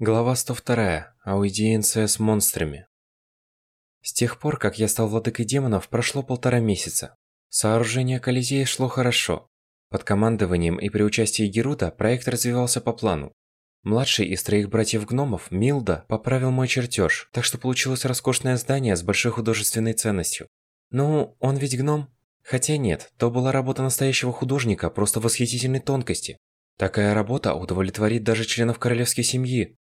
Глава 102. Аудиенция с монстрами. С тех пор, как я стал владыкой демонов, прошло полтора месяца. Сооружение Колизея шло хорошо. Под командованием и при участии Герута проект развивался по плану. Младший из троих братьев-гномов, Милда, поправил мой чертеж, так что получилось роскошное здание с большой художественной ценностью. Ну, он ведь гном? Хотя нет, то была работа настоящего художника, просто восхитительной тонкости. Такая работа удовлетворит даже членов королевской семьи,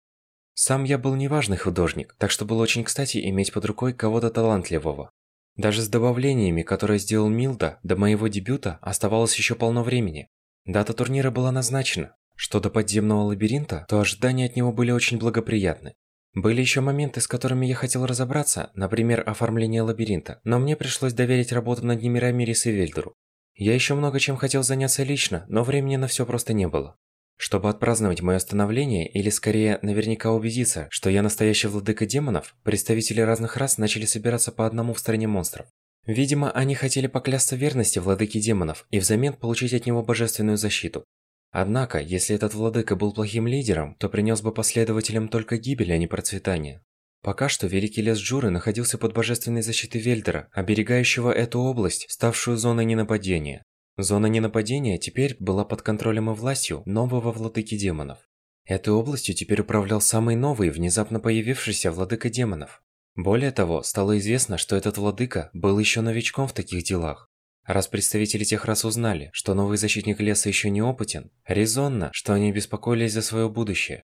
сам я был неважный художник, так что было очень кстати иметь под рукой кого-то талантливого. Даже с добавлениями, которые сделал Милда, до моего дебюта оставалось еще полно времени. Дата турнира была назначена. Что до подземного лабиринта, то ожидания от него были очень благоприятны. Были еще моменты, с которыми я хотел разобраться, например, оформление лабиринта, но мне пришлось доверить работу над ними Рамирис и Вельдеру. Я еще много чем хотел заняться лично, но времени на все просто не было. Чтобы отпраздновать мое становление, или скорее наверняка убедиться, что я настоящий владыка демонов, представители разных рас начали собираться по одному в стране монстров. Видимо, они хотели поклясться верности владыке демонов и взамен получить от него божественную защиту. Однако, если этот владыка был плохим лидером, то принес бы последователям только гибель, а не процветание. Пока что Великий Лес Джуры находился под божественной защитой Вельдера, оберегающего эту область, ставшую зоной ненападения. Зона ненападения теперь была под контролем и властью нового владыки демонов. Этой областью теперь управлял самый новый, внезапно появившийся владыка демонов. Более того, стало известно, что этот владыка был еще новичком в таких делах. Раз представители тех рас узнали, что новый защитник леса еще не опытен, резонно, что они беспокоились за свое будущее.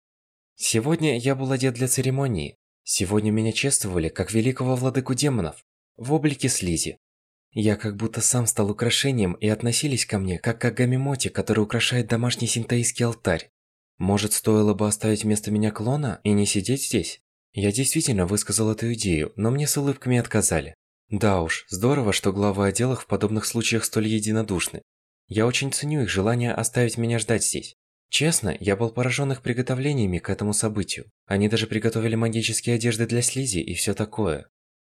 Сегодня я был одет для церемонии. Сегодня меня чествовали как великого владыку демонов в облике слизи. Я как будто сам стал украшением и относились ко мне, как к Агамимоте, который украшает домашний синтаистский алтарь. Может, стоило бы оставить вместо меня клона и не сидеть здесь? Я действительно высказал эту идею, но мне с улыбками отказали. Да уж, здорово, что главы отделов в подобных случаях столь единодушны. Я очень ценю их желание оставить меня ждать здесь. Честно, я был поражен их приготовлениями к этому событию. Они даже приготовили магические одежды для слизи и все такое.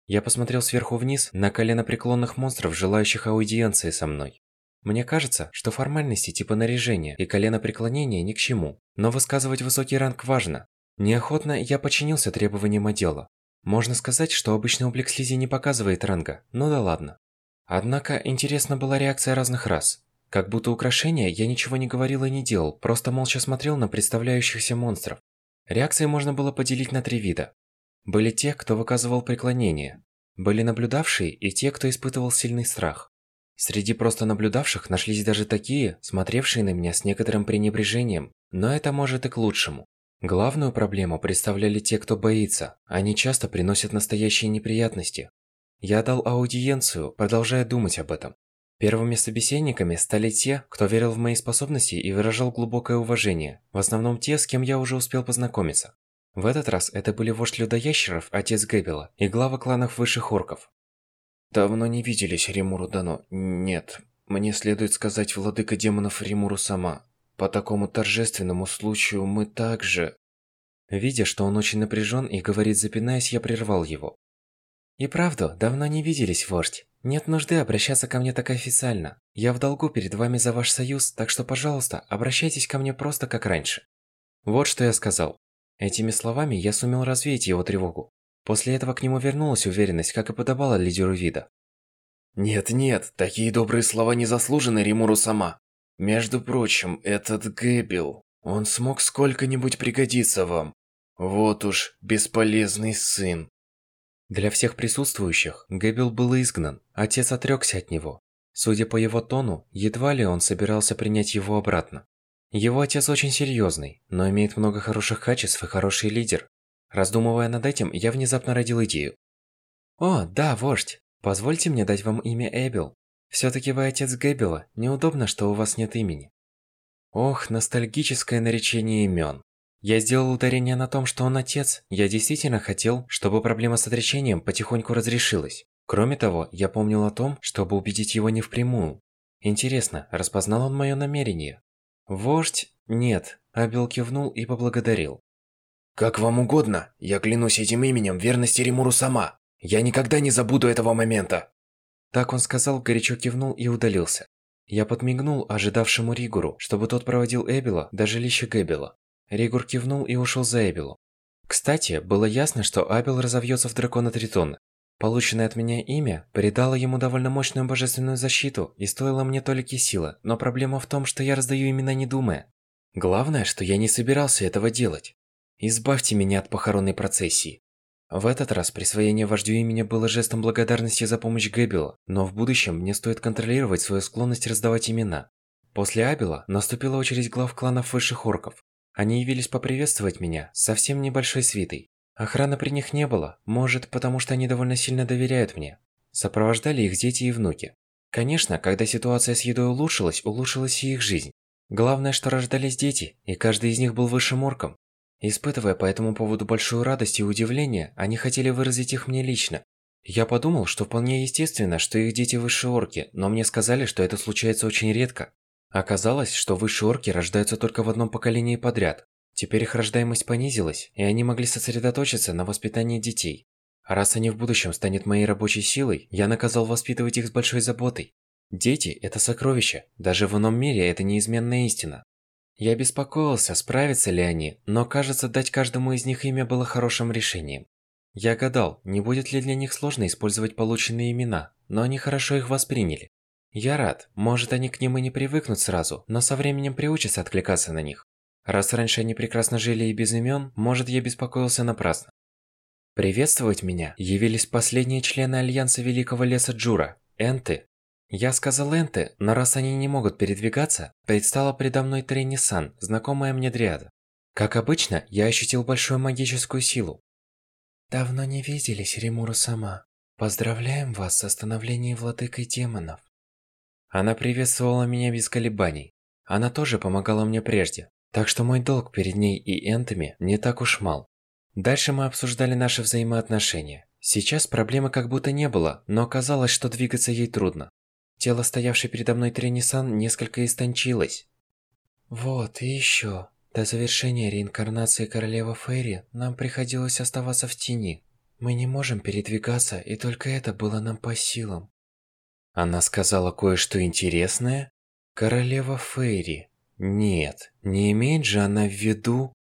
Я посмотрел сверху вниз на коленопреклонных монстров, желающих аудиенции со мной. Мне кажется, что формальности типа наряжения и коленопреклонения ни к чему, но высказывать высокий ранг важно. Неохотно я подчинился требованиям отдела. Можно сказать, что обычный облик слизи не показывает ранга, ну да ладно. Однако интересна была реакция разных рас. Как будто украшения я ничего не говорил и не делал, просто молча смотрел на представляющихся монстров. Реакции можно было поделить на три вида. Были те, кто выказывал преклонение. Были наблюдавшие и те, кто испытывал сильный страх. Среди просто наблюдавших нашлись даже такие, смотревшие на меня с некоторым пренебрежением, но это может и к лучшему. Главную проблему представляли те, кто боится. Они часто приносят настоящие неприятности. Я дал аудиенцию, продолжая думать об этом. Первыми собеседниками стали те, кто верил в мои способности и выражал глубокое уважение, в основном те, с кем я уже успел познакомиться. В этот раз это были вождь людоящеров, отец Гэббела, и глава кланов высших орков. Давно не виделись, Римуру Дано. Нет, мне следует сказать владыка демонов Римуру сама. По такому торжественному случаю мы также... Видя, что он очень напряжен и говорит запинаясь, я прервал его. И правда, давно не виделись, вождь. Нет нужды обращаться ко мне так официально. Я в долгу перед вами за ваш союз, так что, пожалуйста, обращайтесь ко мне просто как раньше. Вот что я сказал. Этими словами я сумел развеять его тревогу. После этого к нему вернулась уверенность, как и подобало лидеру вида. «Нет-нет, такие добрые слова не заслужены Римуру сама. Между прочим, этот Гэббел, он смог сколько-нибудь пригодиться вам. Вот уж, бесполезный сын». Для всех присутствующих Гэббел был изгнан, отец отрекся от него. Судя по его тону, едва ли он собирался принять его обратно. Его отец очень серьезный, но имеет много хороших качеств и хороший лидер. Раздумывая над этим, я внезапно родил идею. «О, да, вождь, позвольте мне дать вам имя Эбел. Все-таки вы отец Гэббела, неудобно, что у вас нет имени». Ох, ностальгическое наречение имен. Я сделал ударение на том, что он отец. Я действительно хотел, чтобы проблема с отречением потихоньку разрешилась. Кроме того, я помнил о том, чтобы убедить его не впрямую. Интересно, распознал он мое намерение? Вождь? Нет. Абел кивнул и поблагодарил. Как вам угодно, я клянусь этим именем верности Римуру сама. Я никогда не забуду этого момента. Так он сказал, горячо кивнул и удалился. Я подмигнул ожидавшему Ригуру, чтобы тот проводил Эбела до жилища Гэбела. Ригур кивнул и ушел за Эбелу. Кстати, было ясно, что Абел разовьется в дракона Тритона. Полученное от меня имя придало ему довольно мощную божественную защиту и стоило мне толики силы, но проблема в том, что я раздаю имена не думая. Главное, что я не собирался этого делать. Избавьте меня от похоронной процессии. В этот раз присвоение вождю имени было жестом благодарности за помощь Гэббела, но в будущем мне стоит контролировать свою склонность раздавать имена. После Абела наступила очередь глав кланов высших орков. Они явились поприветствовать меня совсем небольшой свитой. Охраны при них не было, может, потому что они довольно сильно доверяют мне. Сопровождали их дети и внуки. Конечно, когда ситуация с едой улучшилась, улучшилась и их жизнь. Главное, что рождались дети, и каждый из них был высшим орком. Испытывая по этому поводу большую радость и удивление, они хотели выразить их мне лично. Я подумал, что вполне естественно, что их дети высшие орки, но мне сказали, что это случается очень редко. Оказалось, что высшие орки рождаются только в одном поколении подряд. Теперь их рождаемость понизилась, и они могли сосредоточиться на воспитании детей. А раз они в будущем станут моей рабочей силой, я наказал воспитывать их с большой заботой. Дети – это сокровища, даже в ином мире это неизменная истина. Я беспокоился, справятся ли они, но кажется, дать каждому из них имя было хорошим решением. Я гадал, не будет ли для них сложно использовать полученные имена, но они хорошо их восприняли. Я рад, может они к ним и не привыкнут сразу, но со временем приучатся откликаться на них. Раз раньше они прекрасно жили и без имен, может я беспокоился напрасно. Приветствовать меня явились последние члены Альянса Великого Леса Джура, Энты. Я сказал Энты, но раз они не могут передвигаться, предстала предо мной Тренни-сан, знакомая мне Дриада. Как обычно, я ощутил большую магическую силу. Давно не виделись, Римуру сама. Поздравляем вас с остановлением владыкой демонов. Она приветствовала меня без колебаний. Она тоже помогала мне прежде, так что мой долг перед ней и Энтами не так уж мал. Дальше мы обсуждали наши взаимоотношения. Сейчас проблемы как будто не было, но оказалось, что двигаться ей трудно. Тело, стоявшее передо мной Тренисан, несколько истончилось. Вот, и еще. До завершения реинкарнации королевы Фейри нам приходилось оставаться в тени. Мы не можем передвигаться, и только это было нам по силам. Она сказала кое-что интересное? Королева Фейри. Нет, не имеет же она в виду...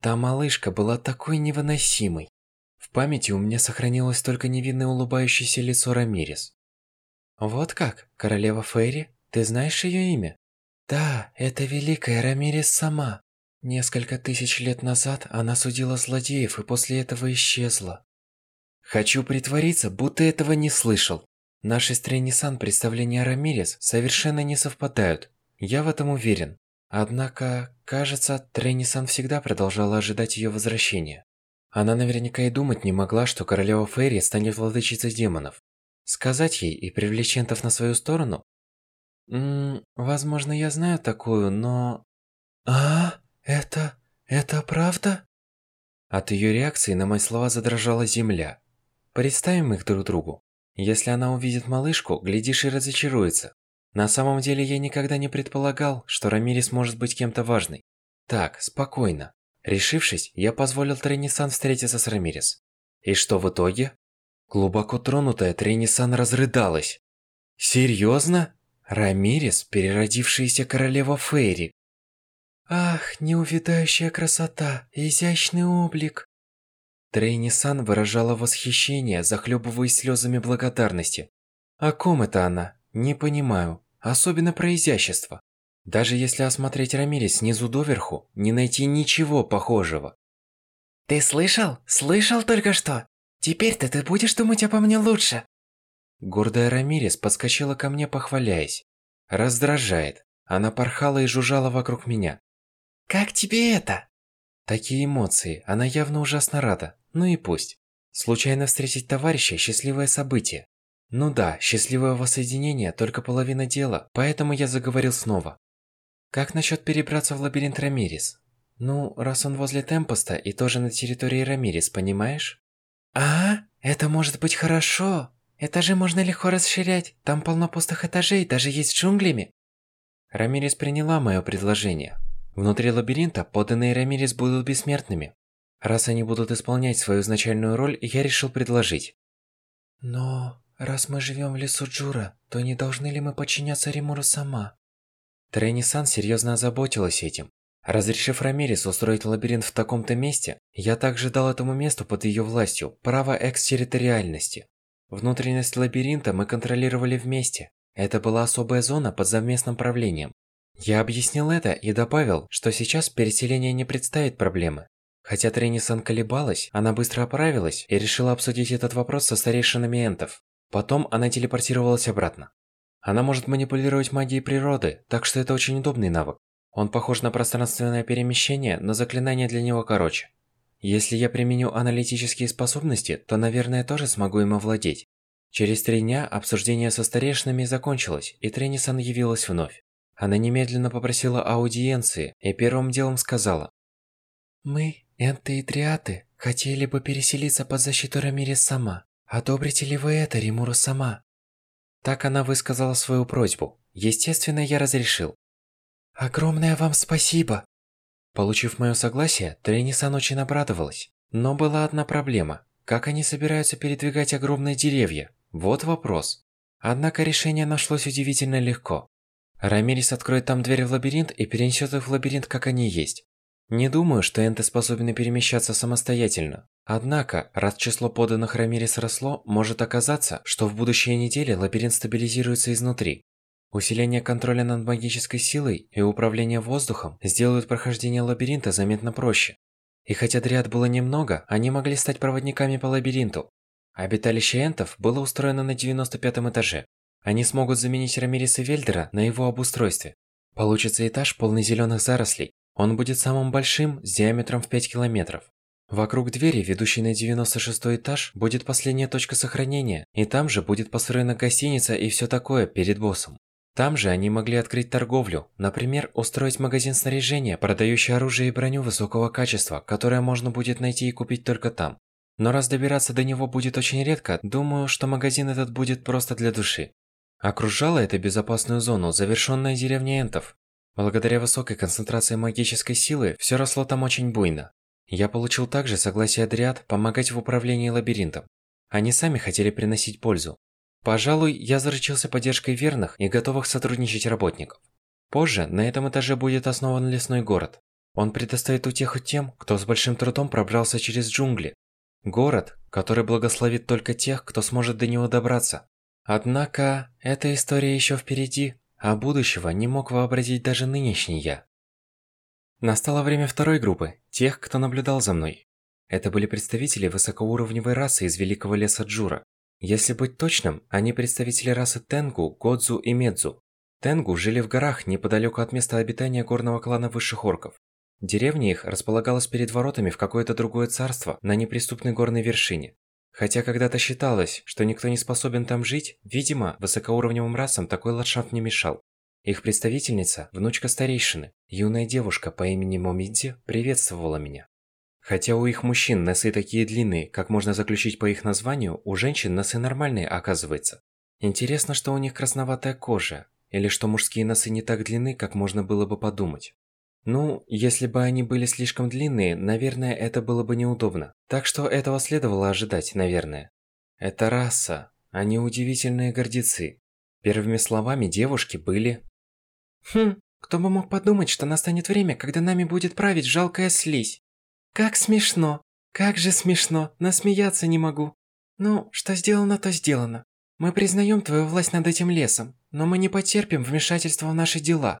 Та малышка была такой невыносимой. В памяти у меня сохранилось только невинное улыбающееся лицо Рамирес. Вот как, королева Фейри? Ты знаешь ее имя? Да, это великая Рамирес сама. Несколько тысяч лет назад она судила злодеев и после этого исчезла. Хочу притвориться, будто этого не слышал. Наши с Тренисан представления о Рамирес совершенно не совпадают. Я в этом уверен. Однако, кажется, Тренисан всегда продолжала ожидать ее возвращения. Она наверняка и думать не могла, что королева Фейри станет владычицей демонов. Сказать ей и привлечь ентов на свою сторону? Ммм, возможно, я знаю такую, но... А, это... это правда? От ее реакции на мои слова задрожала земля. Представим их друг другу. Если она увидит малышку, глядишь и разочаруется. На самом деле я никогда не предполагал, что Рамирис может быть кем-то важной. Так, спокойно. Решившись, я позволил Тренисан встретиться с Рамирис. И что в итоге? Глубоко тронутая Тренисан разрыдалась. Серьезно? Рамирис, переродившаяся королева Фейри. Ах, неувидающая красота, изящный облик. Трейни-сан выражала восхищение, захлебываясь слезами благодарности. О ком это она? Не понимаю. Особенно про изящество. Даже если осмотреть Рамирес снизу доверху, не найти ничего похожего. Ты слышал? Слышал только что? Теперь-то ты будешь думать обо мне лучше. Гордая Рамирес подскочила ко мне, похваляясь. Раздражает. Она порхала и жужжала вокруг меня. Как тебе это? Такие эмоции, она явно ужасно рада. Ну и пусть. Случайно встретить товарища – счастливое событие. Ну да, счастливое воссоединение – только половина дела, поэтому я заговорил снова. Как насчет перебраться в лабиринт Рамирис? Ну, раз он возле Темпоста и тоже на территории Рамирис, понимаешь? А, это может быть хорошо. Этажи можно легко расширять, там полно пустых этажей, даже есть джунглями. Рамирис приняла мое предложение. Внутри лабиринта поданные Рамирис будут бессмертными. Раз они будут исполнять свою изначальную роль, я решил предложить. Но раз мы живем в лесу Джура, то не должны ли мы подчиняться Римуру сама? Трейни-сан серьезно озаботилась этим. Разрешив Рамирис устроить лабиринт в таком-то месте, я также дал этому месту под ее властью право экстерриториальности. Внутренность лабиринта мы контролировали вместе. Это была особая зона под совместным правлением. Я объяснил это и добавил, что сейчас переселение не представит проблемы. Хотя Тренисан колебалась, она быстро оправилась и решила обсудить этот вопрос со старейшинами энтов. Потом она телепортировалась обратно. Она может манипулировать магией природы, так что это очень удобный навык. Он похож на пространственное перемещение, но заклинание для него короче. Если я применю аналитические способности, то, наверное, тоже смогу им овладеть. Через три дня обсуждение со старейшинами закончилось, и Тренисан явилась вновь. Она немедленно попросила аудиенции и первым делом сказала. «Мы, Энты и Триаты, хотели бы переселиться под защиту Рамири сама. Одобрите ли вы это, Римуру сама?» Так она высказала свою просьбу. Естественно, я разрешил. «Огромное вам спасибо!» Получив мое согласие, Тренисан очень обрадовалась. Но была одна проблема. Как они собираются передвигать огромные деревья? Вот вопрос. Однако решение нашлось удивительно легко. Рамирис откроет там дверь в лабиринт и перенесет их в лабиринт, как они есть. Не думаю, что энты способны перемещаться самостоятельно. Однако, раз число поданных Рамирис росло, может оказаться, что в будущие недели лабиринт стабилизируется изнутри. Усиление контроля над магической силой и управление воздухом сделают прохождение лабиринта заметно проще. И хотя дриад было немного, они могли стать проводниками по лабиринту. Обиталище энтов было устроено на 95 этаже. Они смогут заменить Рамириса Вельдера на его обустройстве. Получится этаж полный зеленых зарослей. Он будет самым большим, с диаметром в 5 километров. Вокруг двери, ведущей на 96 этаж, будет последняя точка сохранения, и там же будет построена гостиница и все такое перед боссом. Там же они могли открыть торговлю, например, устроить магазин снаряжения, продающий оружие и броню высокого качества, которое можно будет найти и купить только там. Но раз добираться до него будет очень редко, думаю, что магазин этот будет просто для души. Окружала это безопасную зону завершенная деревня Энтов. Благодаря высокой концентрации магической силы, все росло там очень буйно. Я получил также согласие Адриат помогать в управлении лабиринтом. Они сами хотели приносить пользу. Пожалуй, я заручился поддержкой верных и готовых сотрудничать работников. Позже на этом этаже будет основан лесной город. Он предоставит утеху тем, кто с большим трудом пробрался через джунгли. Город, который благословит только тех, кто сможет до него добраться. Однако, эта история еще впереди, а будущего не мог вообразить даже нынешний я. Настало время второй группы, тех, кто наблюдал за мной. Это были представители высокоуровневой расы из Великого Леса Джура. Если быть точным, они представители расы Тенгу, Годзу и Медзу. Тенгу жили в горах неподалеку от места обитания горного клана высших орков. Деревня их располагалась перед воротами в какое-то другое царство на неприступной горной вершине. Хотя когда-то считалось, что никто не способен там жить, видимо, высокоуровневым расам такой ландшафт не мешал. Их представительница, внучка старейшины, юная девушка по имени Момидзи, приветствовала меня. Хотя у их мужчин носы такие длинные, как можно заключить по их названию, у женщин носы нормальные, оказывается. Интересно, что у них красноватая кожа, или что мужские носы не так длинны, как можно было бы подумать. Ну, если бы они были слишком длинные, наверное, это было бы неудобно. Так что этого следовало ожидать, наверное. Это раса. Они удивительные гордецы. Первыми словами девушки были... Хм, кто бы мог подумать, что настанет время, когда нами будет править жалкая слизь. Как смешно. Как же смешно. Насмеяться не могу. Ну, что сделано, то сделано. Мы признаем твою власть над этим лесом, но мы не потерпим вмешательства в наши дела.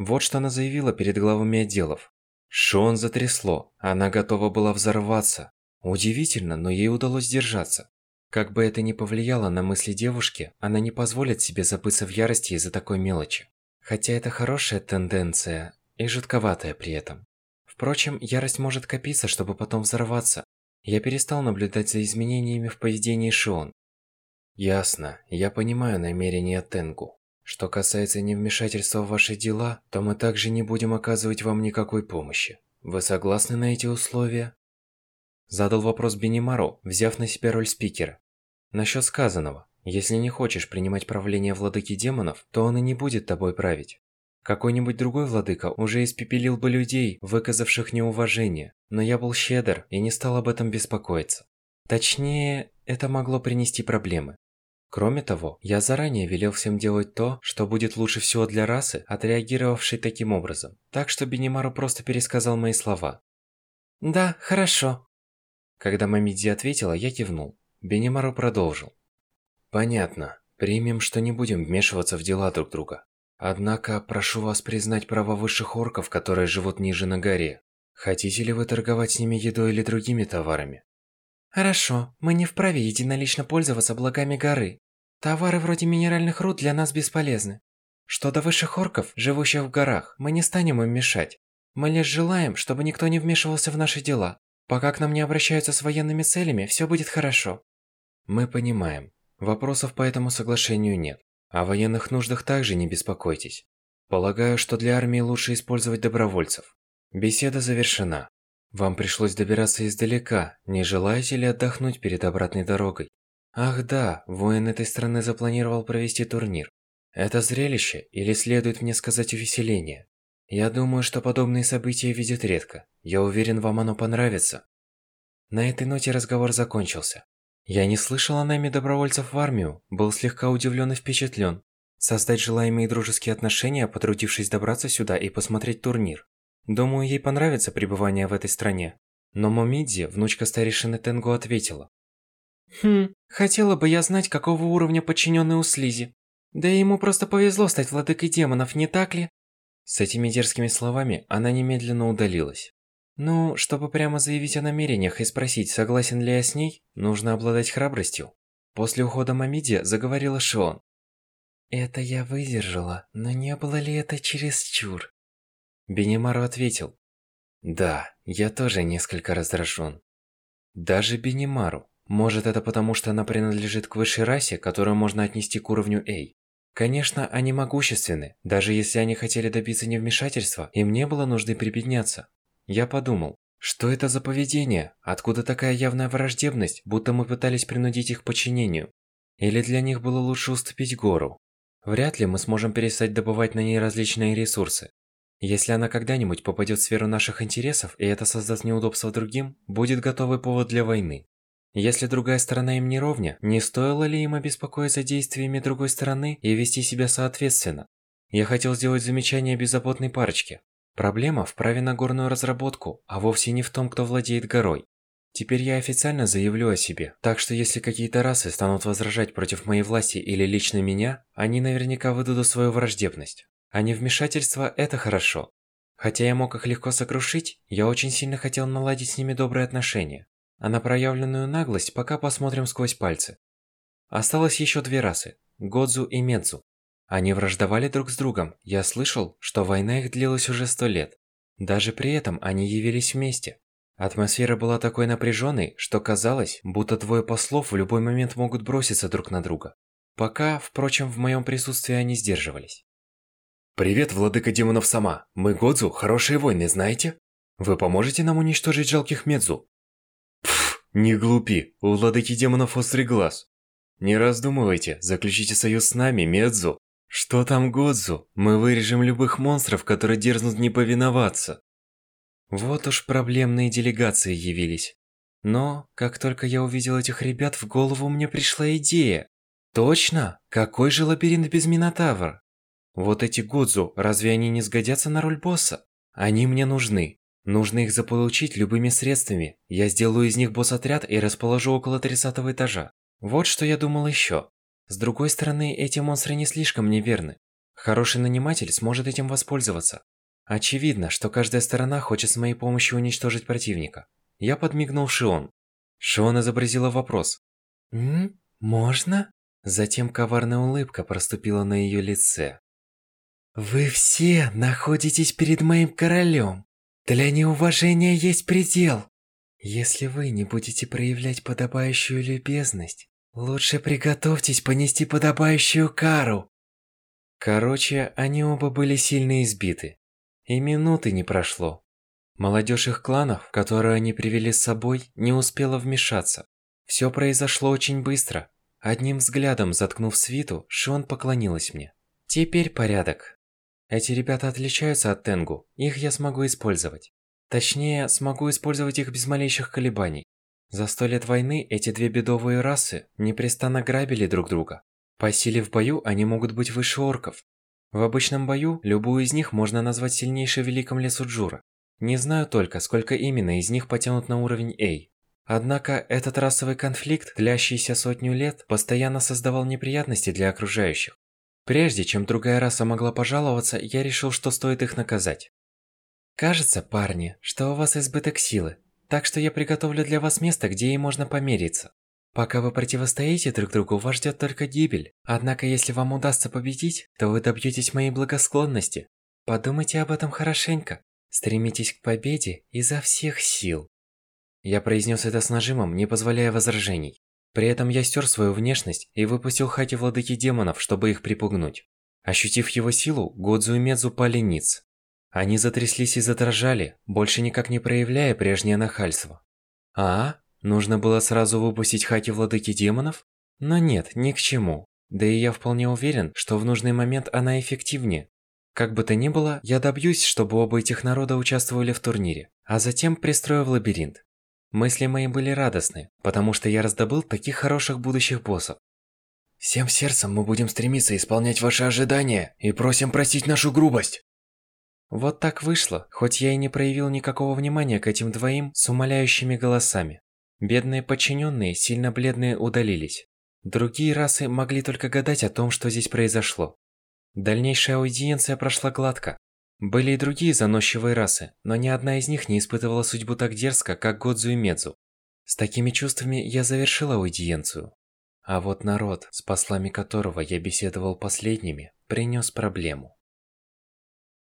Вот что она заявила перед главами отделов. Шон затрясло, она готова была взорваться. Удивительно, но ей удалось держаться. Как бы это ни повлияло на мысли девушки, она не позволит себе забыться в ярости из-за такой мелочи. Хотя это хорошая тенденция и жутковатая при этом. Впрочем, ярость может копиться, чтобы потом взорваться. Я перестал наблюдать за изменениями в поведении Шион. Ясно, я понимаю намерения Тенгу. Что касается невмешательства в ваши дела, то мы также не будем оказывать вам никакой помощи. Вы согласны на эти условия? Задал вопрос Бенимару, взяв на себя роль спикера. Насчет сказанного. Если не хочешь принимать правление владыки демонов, то он и не будет тобой править. Какой-нибудь другой владыка уже испепелил бы людей, выказавших неуважение, но я был щедр и не стал об этом беспокоиться. Точнее, это могло принести проблемы. Кроме того, я заранее велел всем делать то, что будет лучше всего для расы, отреагировавшей таким образом. Так что Бенимару просто пересказал мои слова. «Да, хорошо». Когда Мамидзи ответила, я кивнул. Бенимару продолжил. «Понятно. Примем, что не будем вмешиваться в дела друг друга. Однако, прошу вас признать права высших орков, которые живут ниже на горе. Хотите ли вы торговать с ними едой или другими товарами? Хорошо, мы не вправе единолично пользоваться благами горы. Товары вроде минеральных руд для нас бесполезны. Что до высших орков, живущих в горах, мы не станем им мешать. Мы лишь желаем, чтобы никто не вмешивался в наши дела. Пока к нам не обращаются с военными целями, все будет хорошо. Мы понимаем. Вопросов по этому соглашению нет. О военных нуждах также не беспокойтесь. Полагаю, что для армии лучше использовать добровольцев. Беседа завершена. Вам пришлось добираться издалека, не желаете ли отдохнуть перед обратной дорогой? Ах да, воин этой страны запланировал провести турнир. Это зрелище, или следует мне сказать увеселение? Я думаю, что подобные события видят редко. Я уверен, вам оно понравится. На этой ноте разговор закончился. Я не слышал о найме добровольцев в армию, был слегка удивлен и впечатлен. Создать желаемые дружеские отношения, потрудившись добраться сюда и посмотреть турнир. Думаю, ей понравится пребывание в этой стране. Но Момидзи, внучка старейшины Тенгу, ответила. Хм, хотела бы я знать, какого уровня подчиненный у Слизи. Да ему просто повезло стать владыкой демонов, не так ли? С этими дерзкими словами она немедленно удалилась. Ну, чтобы прямо заявить о намерениях и спросить, согласен ли я с ней, нужно обладать храбростью. После ухода Мамиди заговорила Шион. Это я выдержала, но не было ли это чересчур? Бенемару ответил. Да, я тоже несколько раздражен. Даже Бенемару. Может это потому, что она принадлежит к высшей расе, которую можно отнести к уровню A. Конечно, они могущественны. Даже если они хотели добиться невмешательства, им не было нужды припедняться. Я подумал, что это за поведение? Откуда такая явная враждебность, будто мы пытались принудить их к подчинению? Или для них было лучше уступить гору? Вряд ли мы сможем перестать добывать на ней различные ресурсы. Если она когда-нибудь попадет в сферу наших интересов, и это создаст неудобства другим, будет готовый повод для войны. Если другая сторона им не ровня, не стоило ли им обеспокоиться действиями другой стороны и вести себя соответственно? Я хотел сделать замечание беззаботной парочке. Проблема в праве на горную разработку, а вовсе не в том, кто владеет горой. Теперь я официально заявлю о себе, так что если какие-то расы станут возражать против моей власти или лично меня, они наверняка выдадут свою враждебность. А невмешательство – это хорошо. Хотя я мог их легко сокрушить, я очень сильно хотел наладить с ними добрые отношения. А на проявленную наглость пока посмотрим сквозь пальцы. Осталось еще две расы – Годзу и Медзу. Они враждовали друг с другом, я слышал, что война их длилась уже сто лет. Даже при этом они явились вместе. Атмосфера была такой напряженной, что казалось, будто двое послов в любой момент могут броситься друг на друга. Пока, впрочем, в моем присутствии они сдерживались. Привет, владыка демонов сама. Мы Годзу, хорошие войны, знаете? Вы поможете нам уничтожить жалких Медзу? Пф, не глупи, у владыки демонов острый глаз. Не раздумывайте, заключите союз с нами, Медзу. Что там Годзу? Мы вырежем любых монстров, которые дерзнут не повиноваться. Вот уж проблемные делегации явились. Но, как только я увидел этих ребят, в голову мне пришла идея. Точно? Какой же лабиринт без Минотавра? Вот эти Гудзу, разве они не сгодятся на роль босса? Они мне нужны. Нужно их заполучить любыми средствами. Я сделаю из них босс-отряд и расположу около 30 этажа. Вот что я думал еще. С другой стороны, эти монстры не слишком мне верны. Хороший наниматель сможет этим воспользоваться. Очевидно, что каждая сторона хочет с моей помощью уничтожить противника. Я подмигнул Шион. Шион изобразила вопрос. «М? Можно?» Затем коварная улыбка проступила на ее лице. Вы все находитесь перед моим королем. Для неуважения есть предел. Если вы не будете проявлять подобающую любезность, лучше приготовьтесь понести подобающую кару. Короче, они оба были сильно избиты. И минуты не прошло. Молодежь их кланов, которые они привели с собой, не успела вмешаться. Все произошло очень быстро. Одним взглядом заткнув свиту, Шон поклонилась мне. Теперь порядок. Эти ребята отличаются от Тенгу, их я смогу использовать. Точнее, смогу использовать их без малейших колебаний. За сто лет войны эти две бедовые расы непрестанно грабили друг друга. По силе в бою они могут быть выше орков. В обычном бою любую из них можно назвать сильнейшей в Великом Лесу Джура. Не знаю только, сколько именно из них потянут на уровень A. Однако этот расовый конфликт, длящийся сотню лет, постоянно создавал неприятности для окружающих. Прежде чем другая раса могла пожаловаться, я решил, что стоит их наказать. Кажется, парни, что у вас избыток силы, так что я приготовлю для вас место, где ей можно помериться. Пока вы противостоите друг другу, вас ждет только гибель. Однако, если вам удастся победить, то вы добьетесь моей благосклонности. Подумайте об этом хорошенько. Стремитесь к победе изо всех сил. Я произнес это с нажимом, не позволяя возражений. При этом я стер свою внешность и выпустил Хаки Владыки Демонов, чтобы их припугнуть. Ощутив его силу, Годзу и Медзу пали ниц. Они затряслись и задрожали, больше никак не проявляя прежнее нахальство. А? Нужно было сразу выпустить Хаки Владыки Демонов? Но нет, ни к чему. Да и я вполне уверен, что в нужный момент она эффективнее. Как бы то ни было, я добьюсь, чтобы оба этих народа участвовали в турнире, а затем пристрою в лабиринт. Мысли мои были радостны, потому что я раздобыл таких хороших будущих боссов. Всем сердцем мы будем стремиться исполнять ваши ожидания и просим простить нашу грубость. Вот так вышло, хоть я и не проявил никакого внимания к этим двоим с умоляющими голосами. Бедные подчиненные, сильно бледные, удалились. Другие расы могли только гадать о том, что здесь произошло. Дальнейшая аудиенция прошла гладко. Были и другие заносчивые расы, но ни одна из них не испытывала судьбу так дерзко, как Годзу и Медзу. С такими чувствами я завершила аудиенцию. А вот народ, с послами которого я беседовал последними, принес проблему.